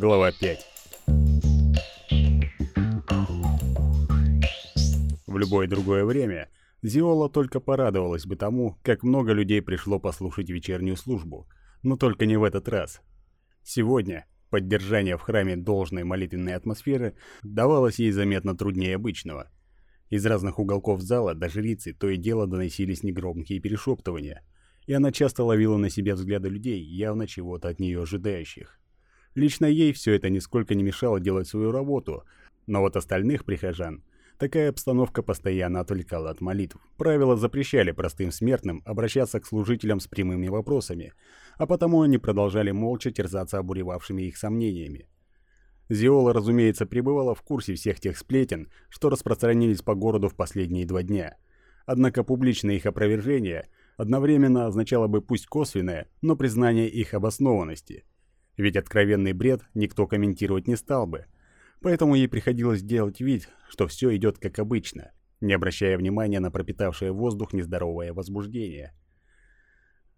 Глава 5 В любое другое время Зиола только порадовалась бы тому, как много людей пришло послушать вечернюю службу, но только не в этот раз. Сегодня поддержание в храме должной молитвенной атмосферы давалось ей заметно труднее обычного. Из разных уголков зала до жрицы то и дело доносились негромкие перешептывания, и она часто ловила на себе взгляды людей, явно чего-то от нее ожидающих. Лично ей все это нисколько не мешало делать свою работу, но вот остальных прихожан такая обстановка постоянно отвлекала от молитв. Правила запрещали простым смертным обращаться к служителям с прямыми вопросами, а потому они продолжали молча терзаться обуревавшими их сомнениями. Зиола, разумеется, пребывала в курсе всех тех сплетен, что распространились по городу в последние два дня. Однако публичное их опровержение одновременно означало бы пусть косвенное, но признание их обоснованности – ведь откровенный бред никто комментировать не стал бы. Поэтому ей приходилось делать вид, что все идет как обычно, не обращая внимания на пропитавшее воздух нездоровое возбуждение.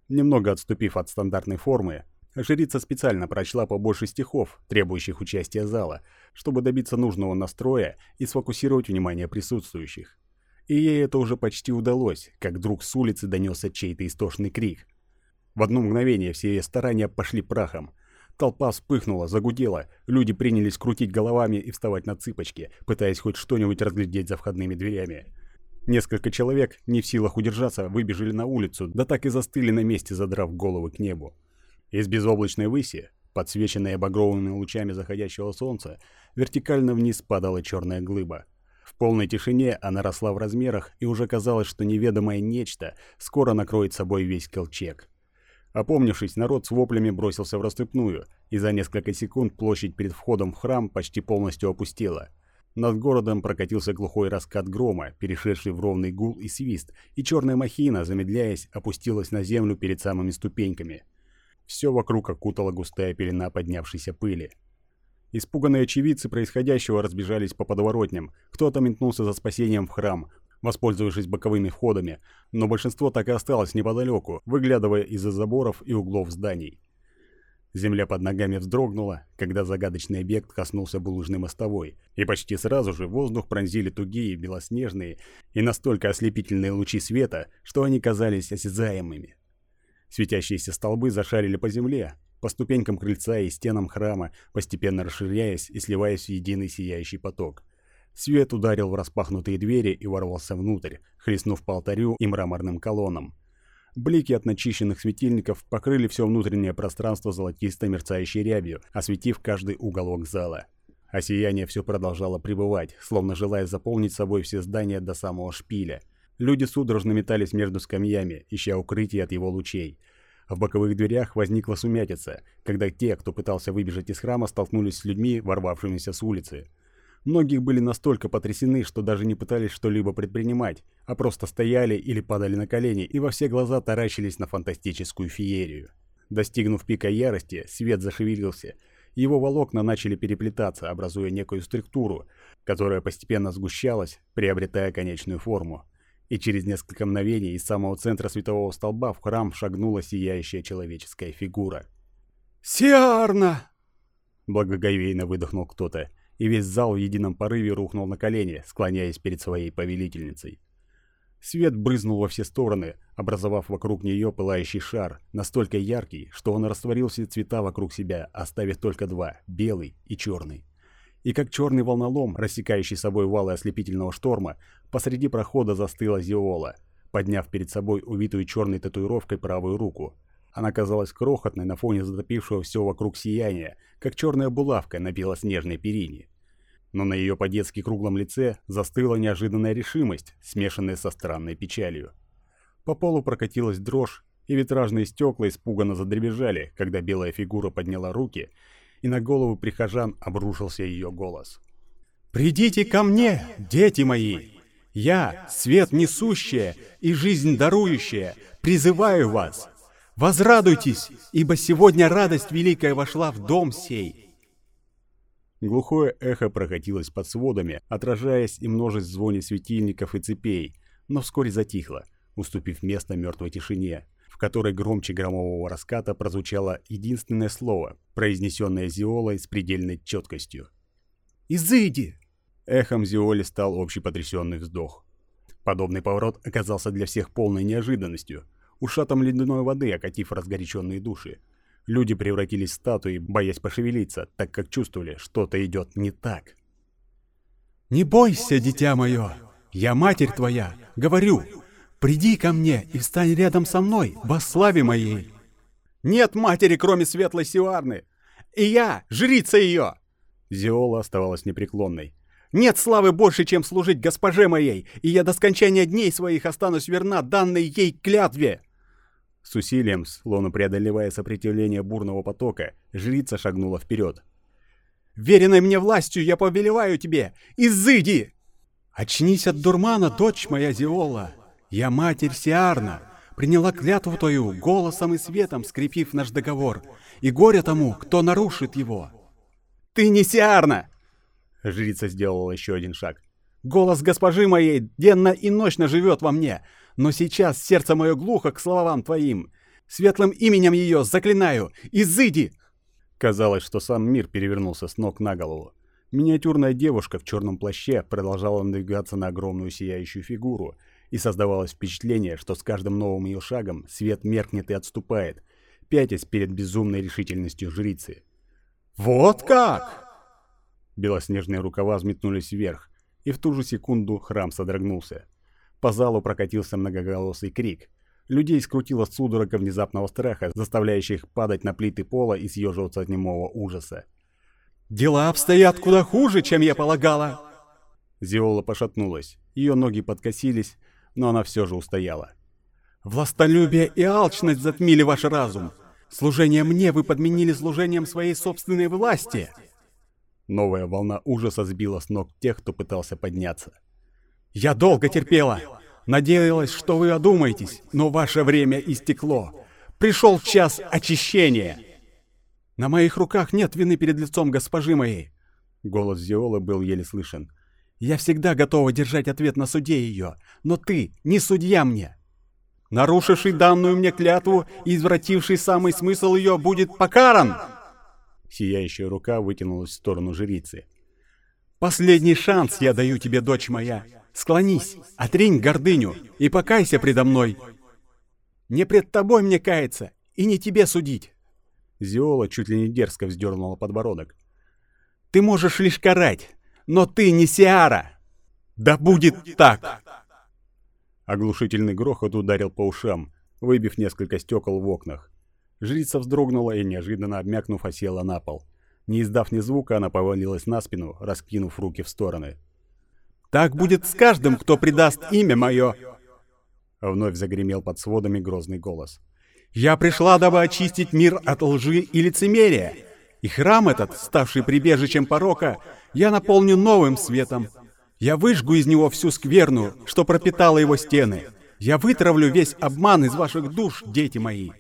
Немного отступив от стандартной формы, жрица специально прочла побольше стихов, требующих участия зала, чтобы добиться нужного настроя и сфокусировать внимание присутствующих. И ей это уже почти удалось, как вдруг с улицы донесся чей-то истошный крик. В одно мгновение все ее старания пошли прахом – Толпа вспыхнула, загудела, люди принялись крутить головами и вставать на цыпочки, пытаясь хоть что-нибудь разглядеть за входными дверями. Несколько человек, не в силах удержаться, выбежали на улицу, да так и застыли на месте, задрав головы к небу. Из безоблачной выси, подсвеченная багровыми лучами заходящего солнца, вертикально вниз падала черная глыба. В полной тишине она росла в размерах, и уже казалось, что неведомое нечто скоро накроет собой весь колчек. Опомнившись, народ с воплями бросился в расступную, и за несколько секунд площадь перед входом в храм почти полностью опустела. Над городом прокатился глухой раскат грома, перешедший в ровный гул и свист, и черная махина, замедляясь, опустилась на землю перед самыми ступеньками. Все вокруг окутала густая пелена поднявшейся пыли. Испуганные очевидцы происходящего разбежались по подворотням. Кто-то метнулся за спасением в храм, воспользовавшись боковыми входами, но большинство так и осталось неподалеку, выглядывая из-за заборов и углов зданий. Земля под ногами вздрогнула, когда загадочный объект коснулся булыжной мостовой, и почти сразу же воздух пронзили тугие, белоснежные и настолько ослепительные лучи света, что они казались осязаемыми. Светящиеся столбы зашарили по земле, по ступенькам крыльца и стенам храма, постепенно расширяясь и сливаясь в единый сияющий поток – Свет ударил в распахнутые двери и ворвался внутрь, хлестнув по алтарю и мраморным колоннам. Блики от начищенных светильников покрыли все внутреннее пространство золотисто мерцающей рябью, осветив каждый уголок зала. А сияние все продолжало пребывать, словно желая заполнить собой все здания до самого шпиля. Люди судорожно метались между скамьями, ища укрытие от его лучей. В боковых дверях возникла сумятица, когда те, кто пытался выбежать из храма, столкнулись с людьми, ворвавшимися с улицы. Многие были настолько потрясены, что даже не пытались что-либо предпринимать, а просто стояли или падали на колени и во все глаза таращились на фантастическую феерию. Достигнув пика ярости, свет зашевелился, его волокна начали переплетаться, образуя некую структуру, которая постепенно сгущалась, приобретая конечную форму. И через несколько мгновений из самого центра светового столба в храм шагнула сияющая человеческая фигура. «Сиарна!» Благоговейно выдохнул кто-то и весь зал в едином порыве рухнул на колени, склоняясь перед своей повелительницей. Свет брызнул во все стороны, образовав вокруг нее пылающий шар, настолько яркий, что он растворил все цвета вокруг себя, оставив только два – белый и черный. И как черный волнолом, рассекающий собой валы ослепительного шторма, посреди прохода застыла Зиола, подняв перед собой увитую черной татуировкой правую руку – она казалась крохотной на фоне затопившего все вокруг сияния, как черная булавка на белоснежной перине но на ее по-детски круглом лице застыла неожиданная решимость, смешанная со странной печалью. По полу прокатилась дрожь, и витражные стекла испуганно задребезжали, когда белая фигура подняла руки, и на голову прихожан обрушился ее голос. «Придите ко мне, дети мои! Я, свет несущая и жизнь дарующая, призываю вас! Возрадуйтесь, ибо сегодня радость великая вошла в дом сей!» Глухое эхо прокатилось под сводами, отражаясь и множесть звони светильников и цепей, но вскоре затихло, уступив место мертвой тишине, в которой громче громового раската прозвучало единственное слово, произнесенное Зиолой с предельной четкостью. «Изыди!» Эхом Зиоли стал общий потрясенный вздох. Подобный поворот оказался для всех полной неожиданностью. Ушатом ледяной воды, окатив разгоряченные души. Люди превратились в статуи, боясь пошевелиться, так как чувствовали, что-то идет не так. «Не бойся, дитя мое! Я матерь твоя! Говорю, приди ко мне и встань рядом со мной во славе моей!» «Нет матери, кроме светлой Сиуарны! И я, жрица ее!» Зиола оставалась непреклонной. Нет славы больше, чем служить госпоже моей, и я до скончания дней своих останусь верна данной ей клятве!» С усилием, словно преодолевая сопротивление бурного потока, жрица шагнула вперед. «Веренной мне властью я повелеваю тебе! Изыди!» «Очнись от дурмана, дочь моя Зиола! Я матерь Сиарна, приняла клятву твою, голосом и светом скрепив наш договор, и горе тому, кто нарушит его!» «Ты не Сиарна!» Жрица сделала еще один шаг. «Голос госпожи моей денно и ночно живет во мне, но сейчас сердце мое глухо к словам твоим. Светлым именем ее заклинаю, изыди!» Казалось, что сам мир перевернулся с ног на голову. Миниатюрная девушка в черном плаще продолжала надвигаться на огромную сияющую фигуру, и создавалось впечатление, что с каждым новым ее шагом свет меркнет и отступает, пятясь перед безумной решительностью жрицы. «Вот как!» Белоснежные рукава взметнулись вверх, и в ту же секунду храм содрогнулся. По залу прокатился многоголосый крик. Людей скрутило судорога внезапного страха, заставляющих их падать на плиты пола и съеживаться от немого ужаса. «Дела обстоят куда хуже, чем я полагала!» Зиола пошатнулась. Ее ноги подкосились, но она все же устояла. «Властолюбие и алчность затмили ваш разум. Служение мне вы подменили служением своей собственной власти!» Новая волна ужаса сбила с ног тех, кто пытался подняться. «Я долго терпела! Надеялась, что вы одумаетесь, но ваше время истекло. Пришел час очищения!» «На моих руках нет вины перед лицом госпожи моей!» Голос Зиолы был еле слышен. «Я всегда готова держать ответ на суде ее, но ты не судья мне!» «Нарушивший данную мне клятву и извративший самый смысл ее будет покаран!» Сияющая рука вытянулась в сторону жрицы. «Последний шанс я даю тебе, дочь моя. Склонись, отринь гордыню и покайся предо мной. Не пред тобой мне каяться и не тебе судить». Зиола чуть ли не дерзко вздернула подбородок. «Ты можешь лишь карать, но ты не Сиара! Да будет так!» Оглушительный грохот ударил по ушам, выбив несколько стекол в окнах. Жрица вздрогнула и, неожиданно обмякнув, осела на пол. Не издав ни звука, она повалилась на спину, раскинув руки в стороны. «Так будет с каждым, кто предаст имя мое!» Вновь загремел под сводами грозный голос. «Я пришла, дабы очистить мир от лжи и лицемерия. И храм этот, ставший прибежищем порока, я наполню новым светом. Я выжгу из него всю скверну, что пропитала его стены. Я вытравлю весь обман из ваших душ, дети мои.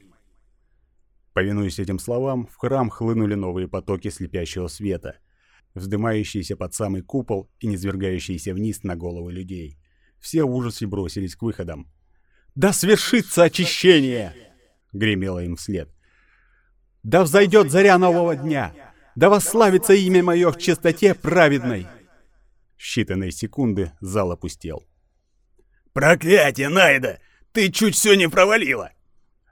Повинуясь этим словам, в храм хлынули новые потоки слепящего света, вздымающиеся под самый купол и низвергающиеся вниз на головы людей. Все в ужасе бросились к выходам. «Да свершится очищение!» — гремело им вслед. «Да взойдет заря нового дня! Да восславится имя мое в чистоте праведной!» Считанные секунды зал опустел. «Проклятие, Найда! Ты чуть все не провалила!»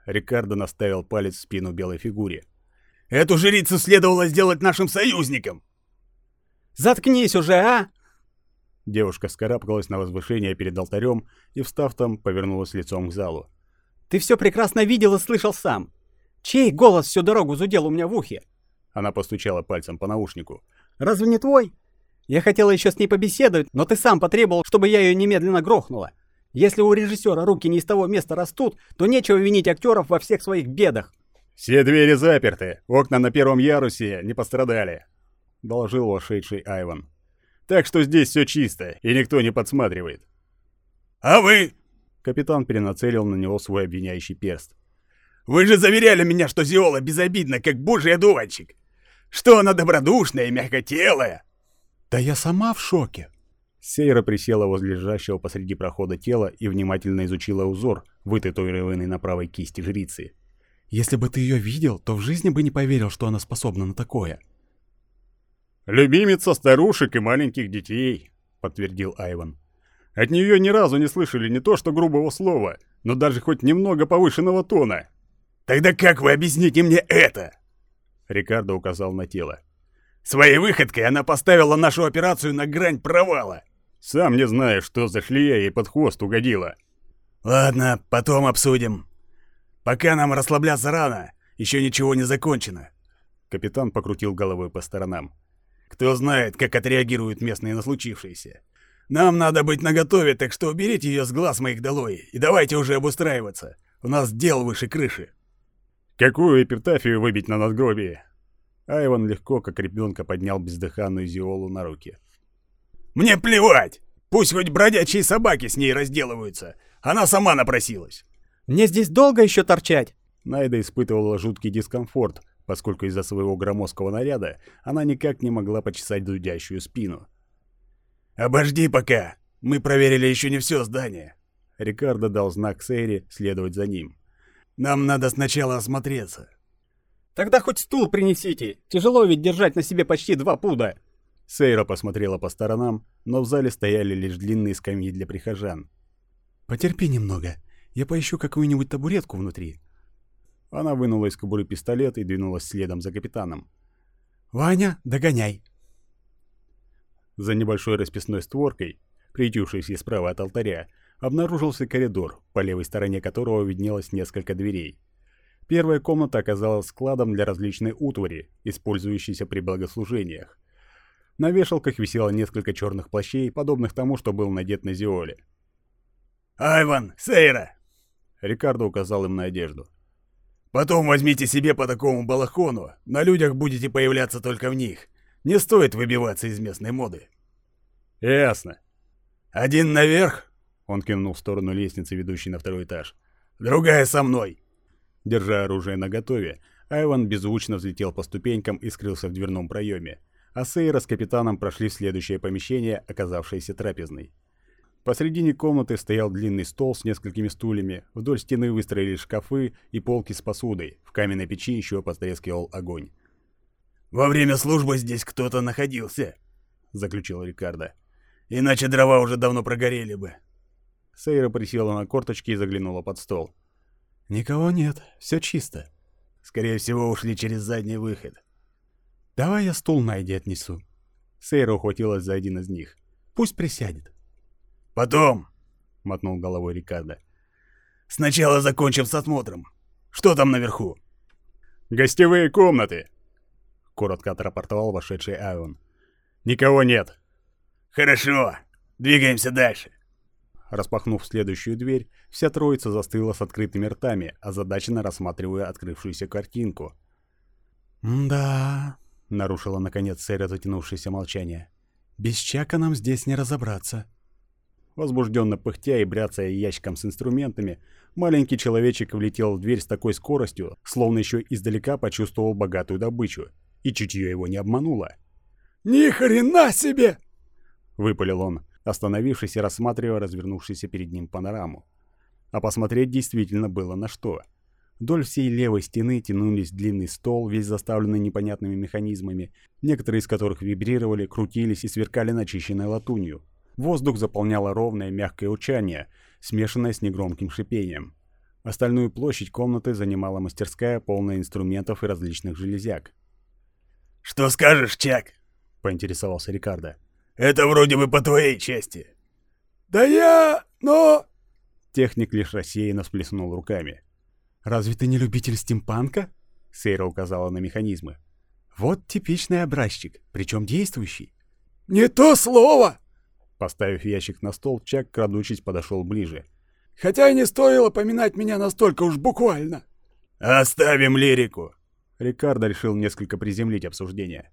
Рикардо наставил палец в спину белой фигуре. «Эту жрицу следовало сделать нашим союзником!» «Заткнись уже, а!» Девушка скарабкалась на возвышение перед алтарем и, встав там, повернулась лицом к залу. «Ты все прекрасно видел и слышал сам. Чей голос всю дорогу зудел у меня в ухе?» Она постучала пальцем по наушнику. «Разве не твой? Я хотела еще с ней побеседовать, но ты сам потребовал, чтобы я ее немедленно грохнула. Если у режиссера руки не из того места растут, то нечего винить актеров во всех своих бедах. «Все двери заперты, окна на первом ярусе не пострадали», — доложил вошедший Айван. «Так что здесь все чисто, и никто не подсматривает». «А вы?» — капитан перенацелил на него свой обвиняющий перст. «Вы же заверяли меня, что Зиола безобидна, как божий одуванчик! Что она добродушная и мягкотелая!» «Да я сама в шоке!» Сейра присела возле лежащего посреди прохода тела и внимательно изучила узор, вытатуированный на правой кисти жрицы. «Если бы ты ее видел, то в жизни бы не поверил, что она способна на такое». «Любимица старушек и маленьких детей», — подтвердил Айван. «От нее ни разу не слышали не то что грубого слова, но даже хоть немного повышенного тона». «Тогда как вы объясните мне это?» Рикардо указал на тело. «Своей выходкой она поставила нашу операцию на грань провала». «Сам не знаю, что за шлея ей под хвост угодила». «Ладно, потом обсудим. Пока нам расслабляться рано, еще ничего не закончено». Капитан покрутил головой по сторонам. «Кто знает, как отреагируют местные на случившееся. Нам надо быть наготове, так что уберите ее с глаз моих долой и давайте уже обустраиваться. У нас дел выше крыши». «Какую эпитафию выбить на надгробие?» Айван легко, как ребенка, поднял бездыханную Зиолу на руки. «Мне плевать! Пусть хоть бродячие собаки с ней разделываются. Она сама напросилась». «Мне здесь долго еще торчать?» Найда испытывала жуткий дискомфорт, поскольку из-за своего громоздкого наряда она никак не могла почесать дудящую спину. «Обожди пока! Мы проверили еще не все здание!» Рикардо дал знак Сейре следовать за ним. «Нам надо сначала осмотреться». «Тогда хоть стул принесите! Тяжело ведь держать на себе почти два пуда!» Сейра посмотрела по сторонам, но в зале стояли лишь длинные скамьи для прихожан. «Потерпи немного, я поищу какую-нибудь табуретку внутри». Она вынула из кобуры пистолет и двинулась следом за капитаном. «Ваня, догоняй!» За небольшой расписной створкой, приютившейся справа от алтаря, обнаружился коридор, по левой стороне которого виднелось несколько дверей. Первая комната оказалась складом для различной утвари, использующейся при богослужениях. На вешалках висело несколько черных плащей, подобных тому, что был надет на Зиоле. «Айван, Сейра!» Рикардо указал им на одежду. «Потом возьмите себе по такому балахону, на людях будете появляться только в них. Не стоит выбиваться из местной моды». «Ясно». «Один наверх?» Он кивнул в сторону лестницы, ведущей на второй этаж. «Другая со мной!» Держа оружие наготове, Айван беззвучно взлетел по ступенькам и скрылся в дверном проеме, а Сейра с капитаном прошли в следующее помещение, оказавшееся трапезной. Посредине комнаты стоял длинный стол с несколькими стульями, вдоль стены выстроились шкафы и полки с посудой, в каменной печи еще потрескивал огонь. «Во время службы здесь кто-то находился», — заключил Рикардо. «Иначе дрова уже давно прогорели бы». Сейра присела на корточки и заглянула под стол. «Никого нет, все чисто». «Скорее всего, ушли через задний выход». «Давай я стул Найди отнесу». Сейра ухватилась за один из них. «Пусть присядет». «Потом», — мотнул головой Рикардо. «Сначала закончим с осмотром. Что там наверху?» «Гостевые комнаты», — коротко отрапортовал вошедший Айвон. «Никого нет». «Хорошо. Двигаемся дальше». Распахнув следующую дверь, вся троица застыла с открытыми ртами, озадаченно рассматривая открывшуюся картинку. «Да...» — нарушила наконец Сэра затянувшееся молчание. «Без Чака нам здесь не разобраться». Возбужденно пыхтя и бряцая ящиком с инструментами, маленький человечек влетел в дверь с такой скоростью, словно еще издалека почувствовал богатую добычу, и чутье его не обмануло. «Ни хрена себе!» — выпалил он, остановившись и рассматривая развернувшуюся перед ним панораму. А посмотреть действительно было на что. Вдоль всей левой стены тянулись длинный стол, весь заставленный непонятными механизмами, некоторые из которых вибрировали, крутились и сверкали начищенной латунью. Воздух заполняло ровное мягкое учание, смешанное с негромким шипением. Остальную площадь комнаты занимала мастерская, полная инструментов и различных железяк. «Что скажешь, Чак?» — поинтересовался Рикардо. «Это вроде бы по твоей части». «Да я... но...» Техник лишь рассеянно всплеснул руками. «Разве ты не любитель стимпанка?» Сейра указала на механизмы. «Вот типичный образчик, причем действующий». «Не то слово!» Поставив ящик на стол, Чак, крадучись, подошел ближе. «Хотя и не стоило поминать меня настолько уж буквально». «Оставим лирику!» Рикардо решил несколько приземлить обсуждение.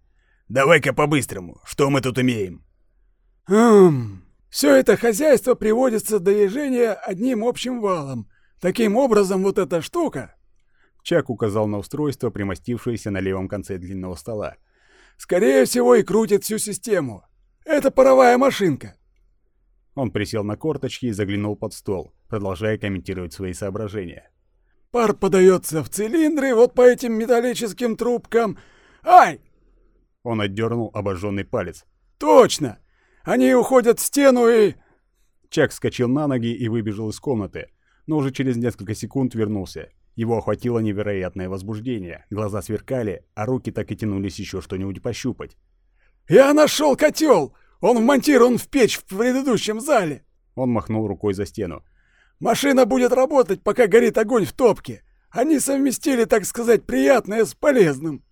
«Давай-ка по-быстрому, что мы тут имеем?» «Хм... Все это хозяйство приводится до движения одним общим валом. Таким образом, вот эта штука...» Чак указал на устройство, примостившееся на левом конце длинного стола. «Скорее всего и крутит всю систему. Это паровая машинка». Он присел на корточки и заглянул под стол, продолжая комментировать свои соображения. Пар подается в цилиндры вот по этим металлическим трубкам. Ай! Он отдернул обожженный палец. Точно! Они уходят в стену и... Чак вскочил на ноги и выбежал из комнаты, но уже через несколько секунд вернулся. Его охватило невероятное возбуждение, глаза сверкали, а руки так и тянулись еще что-нибудь пощупать. «Я нашел котел! Он вмонтирован в печь в предыдущем зале!» Он махнул рукой за стену. «Машина будет работать, пока горит огонь в топке. Они совместили, так сказать, приятное с полезным».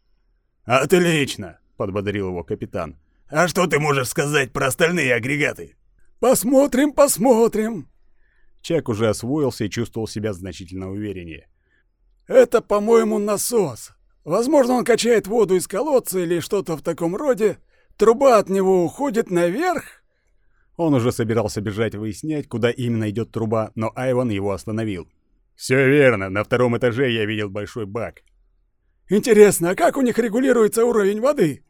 «Отлично!» — подбодрил его капитан. «А что ты можешь сказать про остальные агрегаты?» «Посмотрим, посмотрим!» Чак уже освоился и чувствовал себя значительно увереннее. «Это, по-моему, насос. Возможно, он качает воду из колодца или что-то в таком роде. Труба от него уходит наверх?» Он уже собирался бежать выяснять, куда именно идет труба, но Айван его остановил. «Все верно, на втором этаже я видел большой бак». «Интересно, а как у них регулируется уровень воды?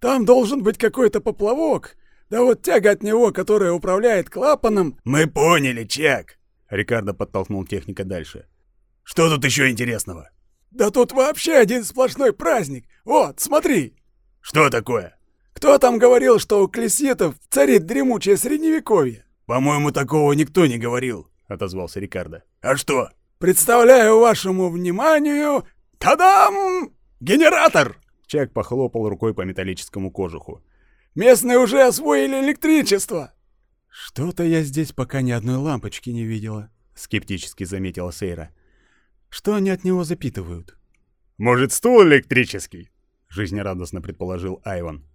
Там должен быть какой-то поплавок. Да вот тяга от него, которая управляет клапаном...» «Мы поняли, Чак!» Рикардо подтолкнул техника дальше. «Что тут еще интересного?» «Да тут вообще один сплошной праздник! Вот, смотри!» «Что такое?» «Кто там говорил, что у клесетов царит дремучее средневековье?» «По-моему, такого никто не говорил», — отозвался Рикардо. «А что?» «Представляю вашему вниманию... Тадам! Генератор!» Чак похлопал рукой по металлическому кожуху. «Местные уже освоили электричество!» «Что-то я здесь пока ни одной лампочки не видела», — скептически заметила Сейра. «Что они от него запитывают?» «Может, стул электрический?» — жизнерадостно предположил Айван.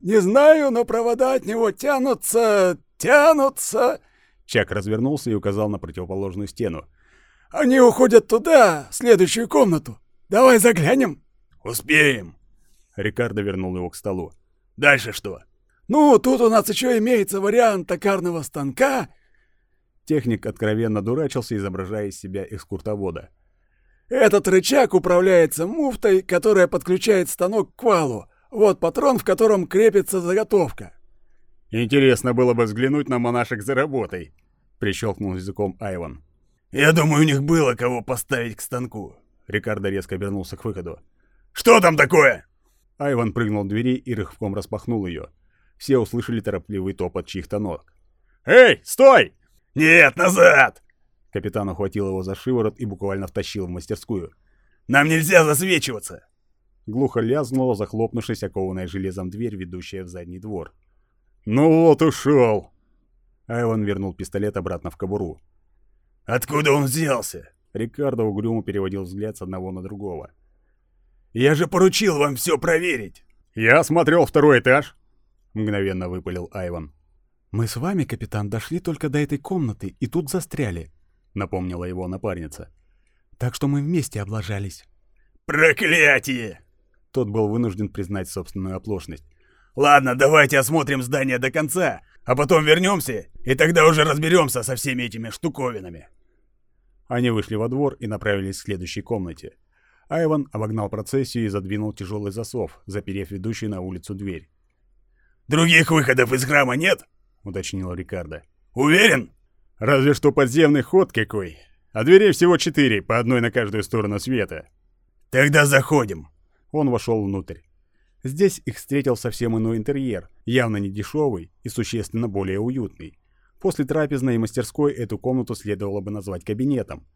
«Не знаю, но провода от него тянутся, тянутся!» Чак развернулся и указал на противоположную стену. «Они уходят туда, в следующую комнату. Давай заглянем!» «Успеем!» Рикардо вернул его к столу. «Дальше что?» «Ну, тут у нас еще имеется вариант токарного станка». Техник откровенно дурачился, изображая из себя экскуртовода. «Этот рычаг управляется муфтой, которая подключает станок к валу. Вот патрон, в котором крепится заготовка». «Интересно было бы взглянуть на монашек за работой», — прищелкнул языком Айван. «Я думаю, у них было кого поставить к станку». Рикардо резко обернулся к выходу. «Что там такое?» Айван прыгнул к двери и рывком распахнул ее. Все услышали торопливый топот чьих-то ног. «Эй, стой!» «Нет, назад!» Капитан ухватил его за шиворот и буквально втащил в мастерскую. «Нам нельзя засвечиваться!» Глухо лязгнула, захлопнувшись окованная железом дверь, ведущая в задний двор. «Ну вот ушел!» Айван вернул пистолет обратно в кобуру. «Откуда он взялся?» Рикардо угрюмо переводил взгляд с одного на другого. «Я же поручил вам все проверить!» «Я осмотрел второй этаж!» Мгновенно выпалил Айван. «Мы с вами, капитан, дошли только до этой комнаты и тут застряли», — напомнила его напарница. «Так что мы вместе облажались». «Проклятие!» Тот был вынужден признать собственную оплошность. «Ладно, давайте осмотрим здание до конца, а потом вернемся, и тогда уже разберемся со всеми этими штуковинами». Они вышли во двор и направились к следующей комнате. Айван обогнал процессию и задвинул тяжелый засов, заперев ведущую на улицу дверь. «Других выходов из храма нет?» — уточнил Рикардо. «Уверен?» «Разве что подземный ход какой. А дверей всего четыре, по одной на каждую сторону света». «Тогда заходим». Он вошел внутрь. Здесь их встретил совсем иной интерьер, явно не дешевый и существенно более уютный. После трапезной и мастерской эту комнату следовало бы назвать кабинетом.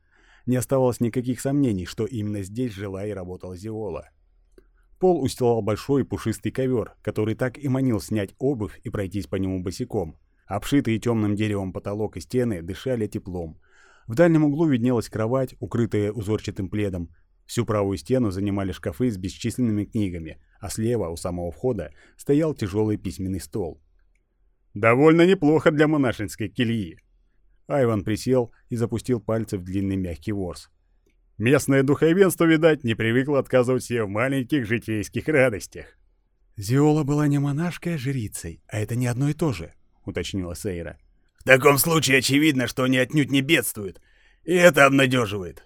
Не оставалось никаких сомнений, что именно здесь жила и работала Зиола. Пол устилал большой пушистый ковер, который так и манил снять обувь и пройтись по нему босиком. Обшитые темным деревом потолок и стены дышали теплом. В дальнем углу виднелась кровать, укрытая узорчатым пледом. Всю правую стену занимали шкафы с бесчисленными книгами, а слева, у самого входа, стоял тяжелый письменный стол. «Довольно неплохо для монашеской кельи». Айван присел и запустил пальцы в длинный мягкий ворс. Местное духовенство, видать, не привыкло отказывать себе в маленьких житейских радостях. «Зиола была не монашкой, а жрицей, а это не одно и то же», — уточнила Сейра. «В таком случае очевидно, что они отнюдь не бедствуют, и это обнадеживает».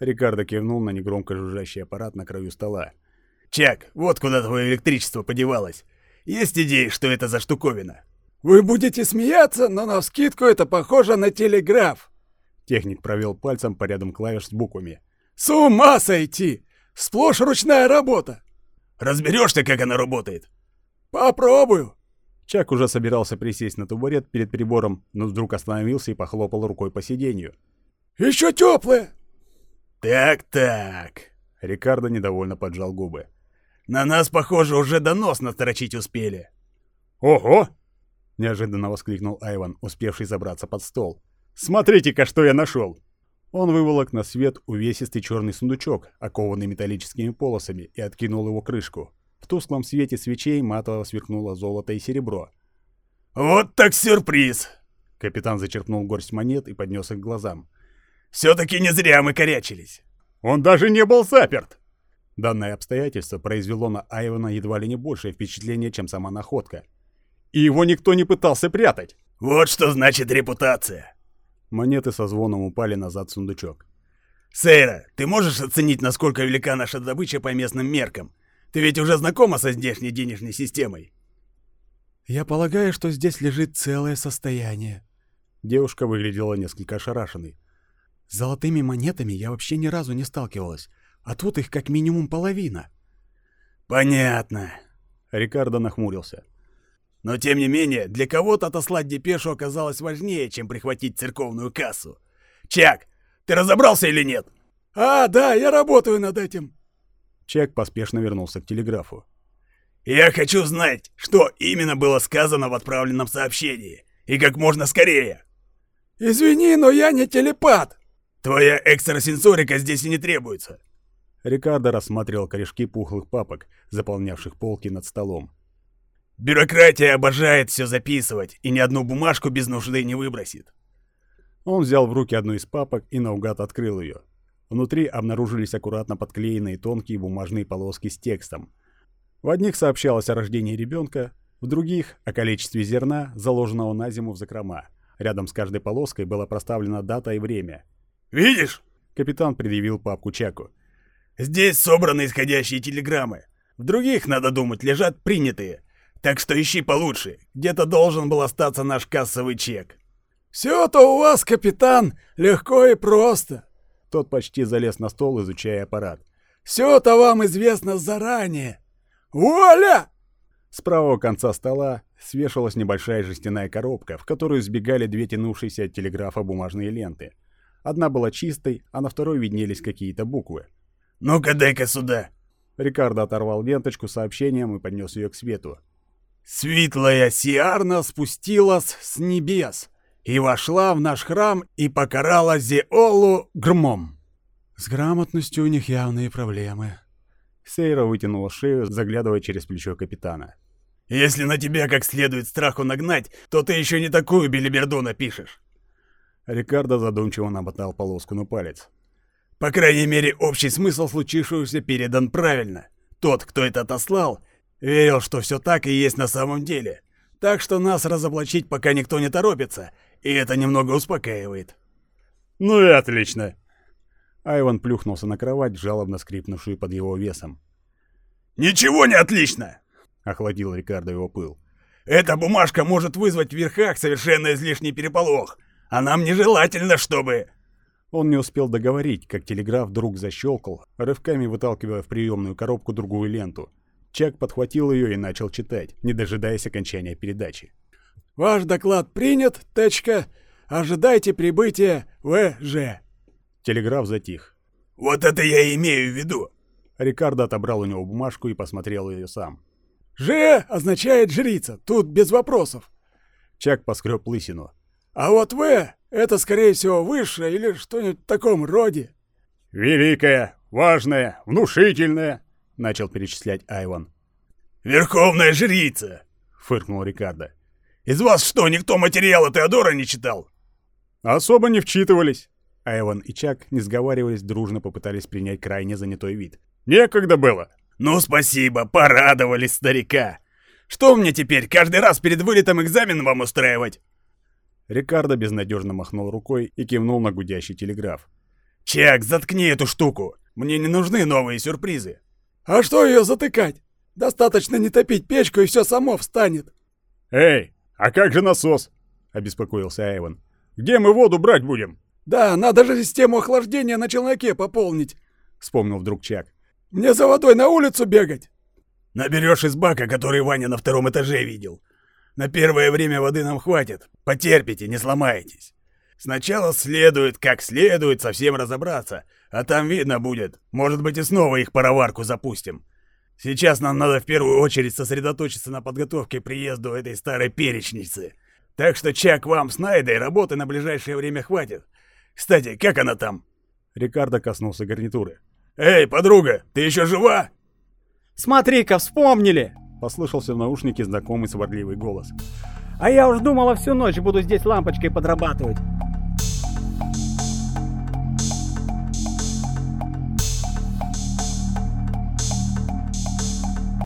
Рикардо кивнул на негромко жужжащий аппарат на краю стола. «Чак, вот куда твое электричество подевалось. Есть идеи, что это за штуковина?» Вы будете смеяться, но на вскидку это похоже на телеграф. Техник провел пальцем по рядам клавиш с буквами. С ума сойти! Сплошь ручная работа. Разберешься, как она работает? Попробую. Чак уже собирался присесть на табурет перед прибором, но вдруг остановился и похлопал рукой по сиденью. Еще теплое. Так-так. Рикардо недовольно поджал губы. На нас, похоже, уже донос насторочить успели. Ого! Неожиданно воскликнул Айван, успевший забраться под стол. Смотрите-ка, что я нашел! Он выволок на свет увесистый черный сундучок, окованный металлическими полосами, и откинул его крышку. В тусклом свете свечей матово сверкнуло золото и серебро. «Вот так сюрприз!» Капитан зачерпнул горсть монет и поднес их к глазам. «Все-таки не зря мы корячились!» «Он даже не был заперт!» Данное обстоятельство произвело на Айвана едва ли не большее впечатление, чем сама находка. И его никто не пытался прятать. «Вот что значит репутация!» Монеты со звоном упали назад в сундучок. «Сейра, ты можешь оценить, насколько велика наша добыча по местным меркам? Ты ведь уже знакома со здешней денежной системой?» «Я полагаю, что здесь лежит целое состояние». Девушка выглядела несколько ошарашенной. «С золотыми монетами я вообще ни разу не сталкивалась, а тут их как минимум половина». «Понятно». Рикардо нахмурился. Но тем не менее, для кого-то отослать депешу оказалось важнее, чем прихватить церковную кассу. Чак, ты разобрался или нет? А, да, я работаю над этим. Чак поспешно вернулся к телеграфу. Я хочу знать, что именно было сказано в отправленном сообщении. И как можно скорее. Извини, но я не телепат. Твоя экстрасенсорика здесь и не требуется. Рикардо рассматривал корешки пухлых папок, заполнявших полки над столом. Бюрократия обожает все записывать и ни одну бумажку без нужды не выбросит. Он взял в руки одну из папок и наугад открыл ее. Внутри обнаружились аккуратно подклеенные тонкие бумажные полоски с текстом. В одних сообщалось о рождении ребенка, в других — о количестве зерна, заложенного на зиму в закрома. Рядом с каждой полоской была проставлена дата и время. «Видишь?» — капитан предъявил папку Чаку. «Здесь собраны исходящие телеграммы. В других, надо думать, лежат принятые. Так что ищи получше. Где-то должен был остаться наш кассовый чек. Все-то у вас, капитан, легко и просто. Тот почти залез на стол, изучая аппарат. Все-то вам известно заранее. Вуаля! С правого конца стола свешивалась небольшая жестяная коробка, в которую сбегали две тянувшиеся от телеграфа бумажные ленты. Одна была чистой, а на второй виднелись какие-то буквы. «Ну-ка, дай-ка сюда!» Рикардо оторвал ленточку с сообщением и поднес ее к свету. Светлая Сиарна спустилась с небес и вошла в наш храм и покарала Зеолу громом. С грамотностью у них явные проблемы. Сейра вытянула шею, заглядывая через плечо капитана. «Если на тебя как следует страху нагнать, то ты еще не такую белиберду напишешь!» Рикардо задумчиво намотал полоску на палец. «По крайней мере, общий смысл случившегося передан правильно. Тот, кто это отослал, Верил, что все так и есть на самом деле. Так что нас разоблачить пока никто не торопится, и это немного успокаивает. Ну и отлично. Айван плюхнулся на кровать, жалобно скрипнувшую под его весом. «Ничего не отлично!» — охладил Рикардо его пыл. «Эта бумажка может вызвать в верхах совершенно излишний переполох, а нам нежелательно, чтобы...» Он не успел договорить, как телеграф вдруг защелкал, рывками выталкивая в приемную коробку другую ленту. Чак подхватил ее и начал читать, не дожидаясь окончания передачи. «Ваш доклад принят, точка. Ожидайте прибытия ВЖ». Телеграф затих. «Вот это я имею в виду!» Рикардо отобрал у него бумажку и посмотрел ее сам. «Ж» означает «жрица», тут без вопросов. Чак поскреб лысину. «А вот «В» — это, скорее всего, высшее или что-нибудь в таком роде». «Великая, важная, внушительная», начал перечислять Айван. «Верховная жрица!» — фыркнул Рикардо. «Из вас что, никто материала Теодора не читал?» «Особо не вчитывались». Айван и Чак, не сговариваясь, дружно попытались принять крайне занятой вид. «Некогда было!» «Ну, спасибо, порадовали старика! Что мне теперь, каждый раз перед вылетом экзамен вам устраивать?» Рикардо безнадежно махнул рукой и кивнул на гудящий телеграф. «Чак, заткни эту штуку! Мне не нужны новые сюрпризы!» А что ее затыкать? Достаточно не топить печку, и все само встанет. Эй, «А как же насос?» — обеспокоился Айван. «Где мы воду брать будем?» «Да, надо же систему охлаждения на челноке пополнить», — вспомнил вдруг Чак. «Мне за водой на улицу бегать». «Наберешь из бака, который Ваня на втором этаже видел. На первое время воды нам хватит. Потерпите, не сломаетесь. Сначала следует, как следует, совсем разобраться, а там видно будет. Может быть, и снова их пароварку запустим. Сейчас нам надо в первую очередь сосредоточиться на подготовке к приезду этой старой перечницы. Так что, Чак, вам с Найдой работы на ближайшее время хватит. Кстати, как она там?» Рикардо коснулся гарнитуры. «Эй, подруга, ты еще жива?» «Смотри-ка, вспомнили!» Послышался в наушнике знакомый сварливый голос. «А я уж думала, всю ночь буду здесь лампочкой подрабатывать.